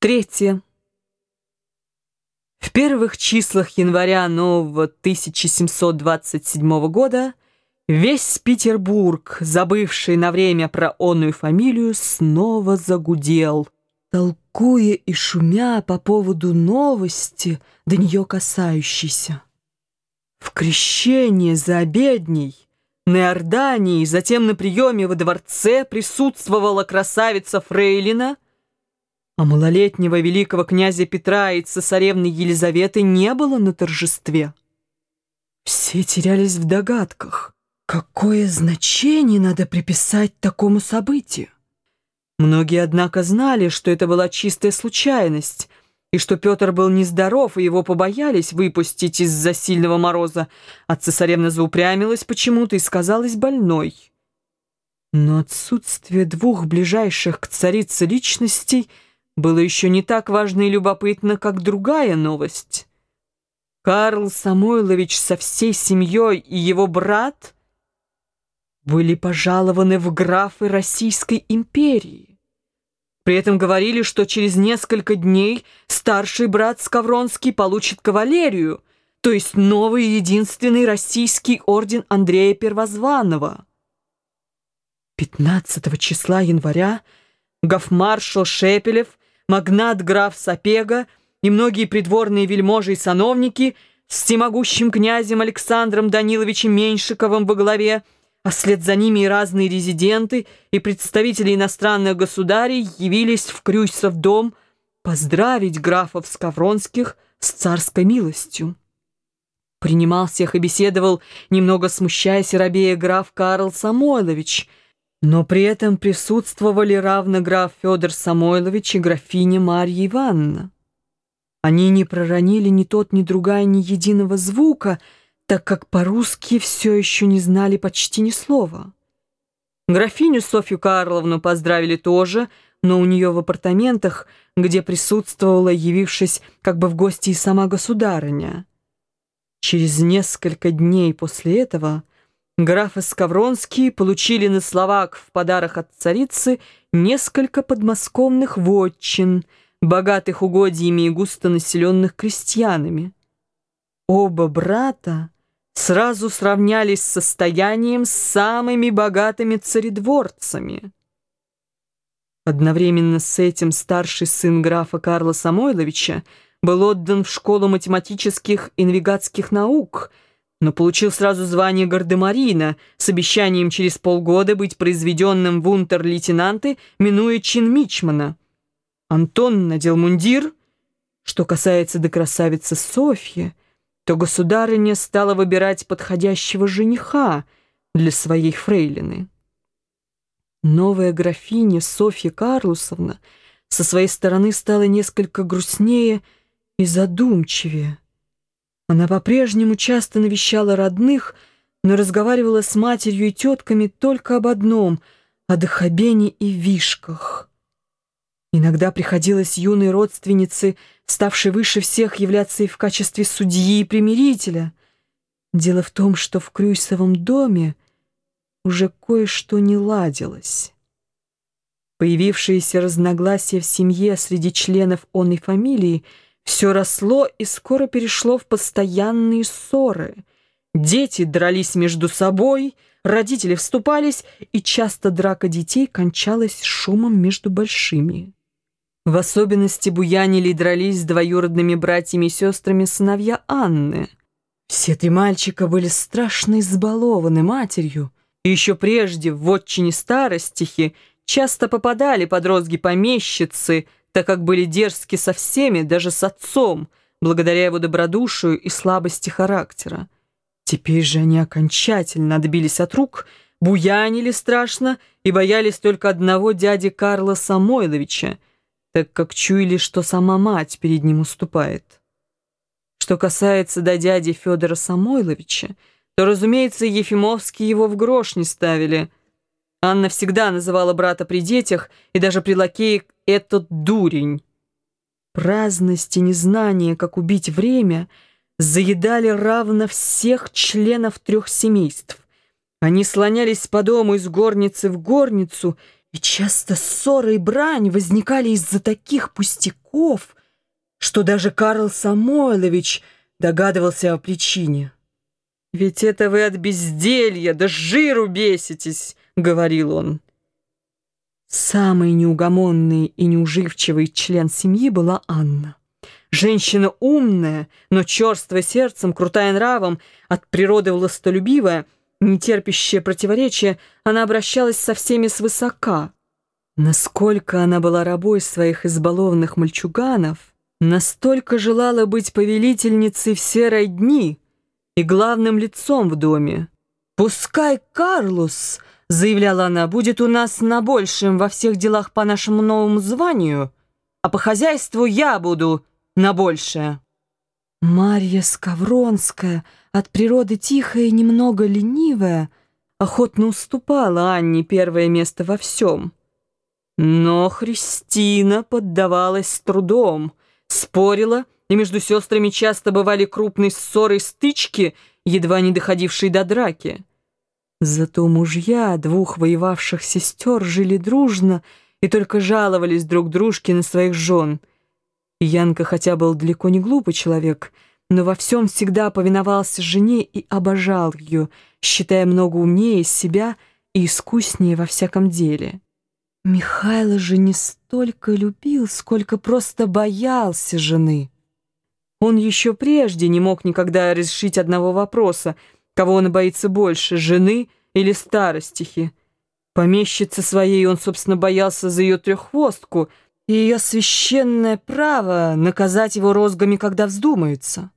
Третье. В первых числах января нового 1727 года весь Петербург, забывший на время про онную фамилию, снова загудел, толкуя и шумя по поводу новости, до нее касающейся. В крещение за обедней, на Иордании, затем на приеме во дворце присутствовала красавица Фрейлина — а малолетнего великого князя Петра и цесаревны Елизаветы не было на торжестве. Все терялись в догадках, какое значение надо приписать такому событию. Многие, однако, знали, что это была чистая случайность, и что Петр был нездоров, и его побоялись выпустить из-за сильного мороза, а цесаревна заупрямилась почему-то и сказалась больной. Но отсутствие двух ближайших к царице личностей — было еще не так важно и любопытно, как другая новость. Карл Самойлович со всей семьей и его брат были пожалованы в графы Российской империи. При этом говорили, что через несколько дней старший брат Скавронский получит кавалерию, то есть новый единственный российский орден Андрея Первозванного. 15 числа января гофмаршал Шепелев магнат граф Сапега и многие придворные вельможи и сановники с всемогущим князем Александром Даниловичем Меньшиковым во главе, а вслед за ними и разные резиденты и представители иностранных государей явились в Крюйсов дом поздравить графов Скавронских с царской милостью. Принимал всех и беседовал, немного смущаясь и робея граф Карл Самойлович – но при этом присутствовали равно граф Федор Самойлович и графиня Марья Ивановна. Они не проронили ни тот, ни другая ни единого звука, так как по-русски все еще не знали почти ни слова. Графиню Софью Карловну поздравили тоже, но у нее в апартаментах, где присутствовала, явившись как бы в гости и сама государыня. Через несколько дней после этого Графы Скавронские получили на словак в подарок от царицы несколько подмосковных вотчин, богатых угодьями и густонаселенных крестьянами. Оба брата сразу сравнялись с состоянием с самыми богатыми царедворцами. Одновременно с этим старший сын графа Карла Самойловича был отдан в школу математических и навигатских наук – но получил сразу звание гардемарина с обещанием через полгода быть произведенным в унтер-лейтенанты, минуя чин Мичмана. Антон надел мундир. Что касается до красавицы Софьи, то государыня стала выбирать подходящего жениха для своей фрейлины. Новая графиня Софья Карлусовна со своей стороны стала несколько грустнее и задумчивее. Она по-прежнему часто навещала родных, но разговаривала с матерью и тетками только об одном — о Дахабене и Вишках. Иногда приходилось юной родственнице, ставшей выше всех, являться и в качестве судьи и примирителя. Дело в том, что в Крюйсовом доме уже кое-что не ладилось. Появившиеся разногласия в семье среди членов онной фамилии — все росло и скоро перешло в постоянные ссоры. Дети дрались между собой, родители вступались, и часто драка детей кончалась шумом между большими. В особенности буянили и дрались с двоюродными братьями и сестрами сыновья Анны. Все три мальчика были страшно избалованы матерью, и еще прежде в отчине старостихи часто попадали под розги помещицы – так как были дерзки со всеми, даже с отцом, благодаря его добродушию и слабости характера. Теперь же они окончательно отбились от рук, буянили страшно и боялись только одного дяди Карла Самойловича, так как чуяли, что сама мать перед ним уступает. Что касается до дяди Федора Самойловича, то, разумеется, Ефимовские его в грош не ставили – Анна всегда называла брата при детях и даже при лакее «этот дурень». Праздность и незнание, как убить время, заедали равно всех членов трех семейств. Они слонялись по дому из горницы в горницу и часто ссоры и брань возникали из-за таких пустяков, что даже Карл Самойлович догадывался о причине. «Ведь это вы от безделья, да жиру беситесь», — говорил он. Самый неугомонный и неуживчивый член семьи была Анна. Женщина умная, но черствая сердцем, крутая нравом, от природы властолюбивая, не терпящая противоречия, она обращалась со всеми свысока. Насколько она была рабой своих избалованных мальчуганов, настолько желала быть повелительницей все дни и главным лицом в доме. «Пускай Карлус», — заявляла она, — «будет у нас на большем во всех делах по нашему новому званию, а по хозяйству я буду на большее». Марья Скавронская, от природы тихая и немного ленивая, охотно уступала Анне первое место во всем. Но Христина поддавалась с трудом, спорила, и между сестрами часто бывали крупные ссоры стычки, едва не доходившие до драки. Зато мужья двух воевавших сестер жили дружно и только жаловались друг дружке на своих жен — Янка хотя был далеко не глупый человек, но во всем всегда повиновался жене и обожал ее, считая много умнее себя и искуснее во всяком деле. Михайло же не столько любил, сколько просто боялся жены. Он еще прежде не мог никогда решить одного вопроса, кого он боится больше, жены или старостихи. Помещицы своей он, собственно, боялся за ее треххвостку — и ее священное право наказать его розгами, когда вздумается.